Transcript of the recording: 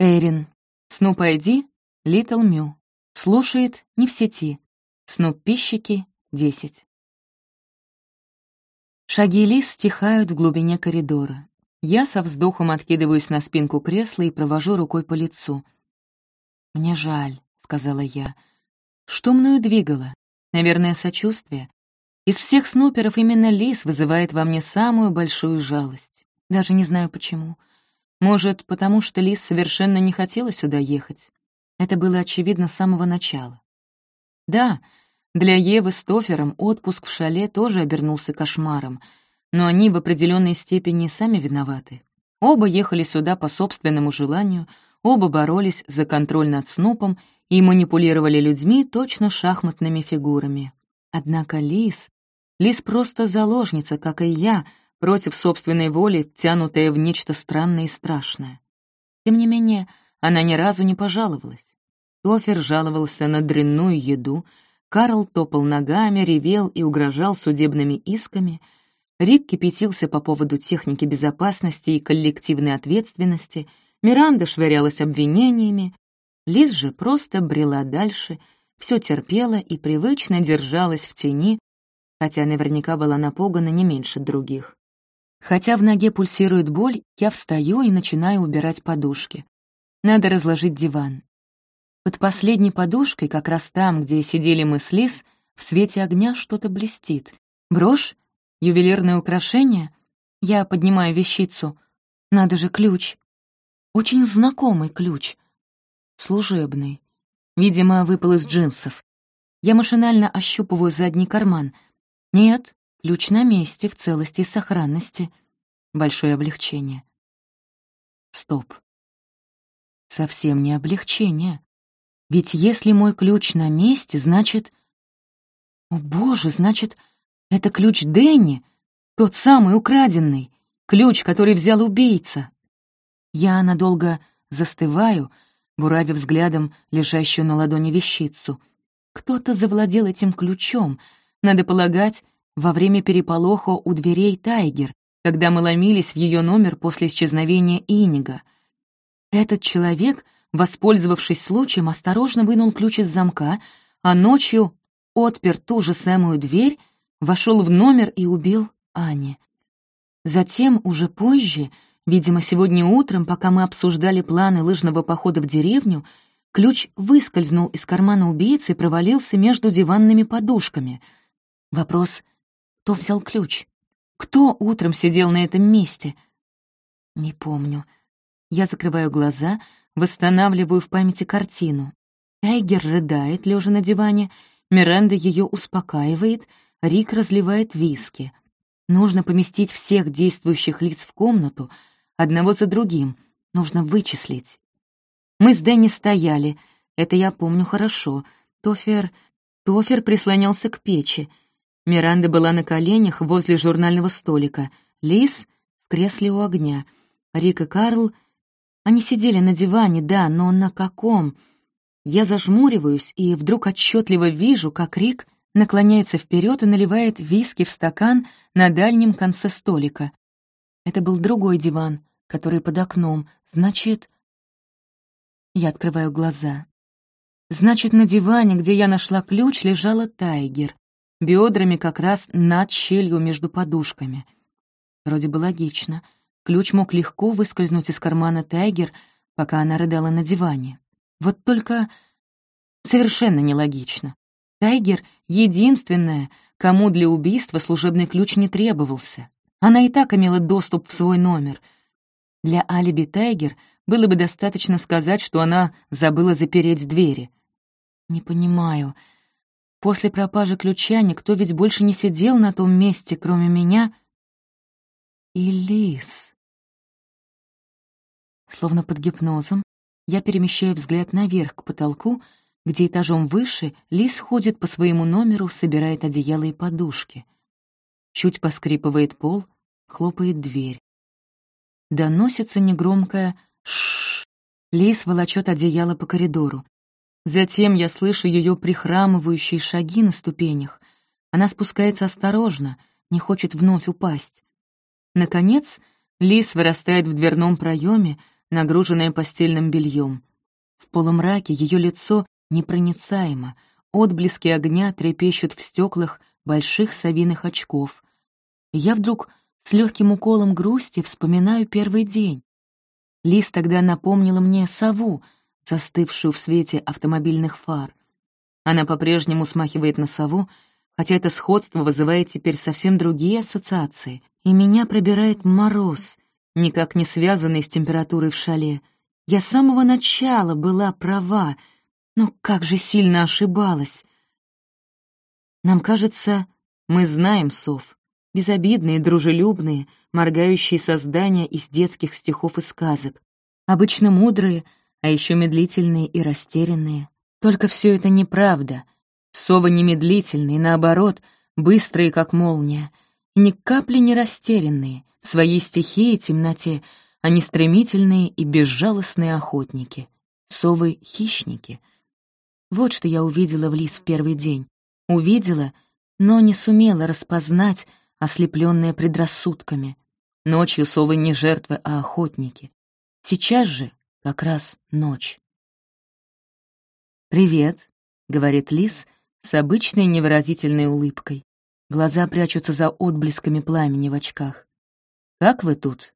Эрин. Снуп Айди, Литл Мю. Слушает не в сети. Снуп Пищики, 10. Шаги Лис стихают в глубине коридора. Я со вздохом откидываюсь на спинку кресла и провожу рукой по лицу. «Мне жаль», — сказала я. «Что мною двигало? Наверное, сочувствие. Из всех снуперов именно Лис вызывает во мне самую большую жалость. Даже не знаю почему. Может, потому что Лис совершенно не хотела сюда ехать. Это было очевидно с самого начала. Да, для Евы с Тофером отпуск в шале тоже обернулся кошмаром, но они в определенной степени сами виноваты. Оба ехали сюда по собственному желанию, оба боролись за контроль над Снупом и манипулировали людьми точно шахматными фигурами. Однако Лис Лис просто заложница, как и я, против собственной воли, тянутая в нечто странное и страшное. Тем не менее, она ни разу не пожаловалась. Тофер жаловался на дрянную еду, Карл топал ногами, ревел и угрожал судебными исками, Рик кипятился по поводу техники безопасности и коллективной ответственности, Миранда швырялась обвинениями, Лиз же просто брела дальше, все терпела и привычно держалась в тени, хотя наверняка была напугана не меньше других. Хотя в ноге пульсирует боль, я встаю и начинаю убирать подушки. Надо разложить диван. Под последней подушкой, как раз там, где сидели мы с Лис, в свете огня что-то блестит. Брошь? Ювелирное украшение? Я поднимаю вещицу. Надо же ключ. Очень знакомый ключ. Служебный. Видимо, выпал из джинсов. Я машинально ощупываю задний карман — нет, ключ на месте, в целости и сохранности. Большое облегчение. Стоп. Совсем не облегчение. Ведь если мой ключ на месте, значит... О, боже, значит, это ключ Дэнни, тот самый украденный, ключ, который взял убийца. Я надолго застываю, буравив взглядом лежащую на ладони вещицу. Кто-то завладел этим ключом — надо полагать, во время переполоха у дверей Тайгер, когда мы ломились в ее номер после исчезновения Инига. Этот человек, воспользовавшись случаем, осторожно вынул ключ из замка, а ночью отпер ту же самую дверь, вошел в номер и убил Ани. Затем, уже позже, видимо, сегодня утром, пока мы обсуждали планы лыжного похода в деревню, ключ выскользнул из кармана убийцы и провалился между диванными подушками — Вопрос, кто взял ключ? Кто утром сидел на этом месте? Не помню. Я закрываю глаза, восстанавливаю в памяти картину. Тайгер рыдает, лежа на диване, Миранда ее успокаивает, Рик разливает виски. Нужно поместить всех действующих лиц в комнату, одного за другим. Нужно вычислить. Мы с Дэнни стояли, это я помню хорошо. Тофер... Тофер прислонялся к печи. Миранда была на коленях возле журнального столика, Лис — в кресле у огня. Рик и Карл... Они сидели на диване, да, но на каком? Я зажмуриваюсь и вдруг отчетливо вижу, как Рик наклоняется вперед и наливает виски в стакан на дальнем конце столика. Это был другой диван, который под окном. Значит... Я открываю глаза. Значит, на диване, где я нашла ключ, лежала Тайгер бедрами как раз над щелью между подушками. Вроде бы логично. Ключ мог легко выскользнуть из кармана Тайгер, пока она рыдала на диване. Вот только совершенно нелогично. Тайгер — единственная, кому для убийства служебный ключ не требовался. Она и так имела доступ в свой номер. Для алиби Тайгер было бы достаточно сказать, что она забыла запереть двери. Не понимаю, После пропажи ключа никто ведь больше не сидел на том месте, кроме меня и Лис. Словно под гипнозом, я перемещаю взгляд наверх к потолку, где этажом выше Лис ходит по своему номеру, собирает одеяло и подушки. Чуть поскрипывает пол, хлопает дверь. Доносится негромкое «шшш». Лис волочет одеяло по коридору. Затем я слышу ее прихрамывающие шаги на ступенях. Она спускается осторожно, не хочет вновь упасть. Наконец, лис вырастает в дверном проеме, нагруженная постельным бельем. В полумраке ее лицо непроницаемо, отблески огня трепещут в стеклах больших совиных очков. И я вдруг с легким уколом грусти вспоминаю первый день. Лис тогда напомнила мне сову, застывшую в свете автомобильных фар. Она по-прежнему смахивает на сову, хотя это сходство вызывает теперь совсем другие ассоциации, и меня пробирает мороз, никак не связанный с температурой в шале. Я с самого начала была права, но как же сильно ошибалась. Нам кажется, мы знаем сов, безобидные, дружелюбные, моргающие создания из детских стихов и сказок, обычно мудрые, а еще медлительные и растерянные. Только все это неправда. Совы не медлительные, наоборот, быстрые, как молния, и ни капли не растерянные, в своей стихии и темноте, они стремительные и безжалостные охотники. Совы — хищники. Вот что я увидела в лис в первый день. Увидела, но не сумела распознать, ослепленная предрассудками. Ночью совы не жертвы, а охотники. Сейчас же как раз ночь. «Привет», — говорит лис с обычной невыразительной улыбкой. Глаза прячутся за отблесками пламени в очках. «Как вы тут?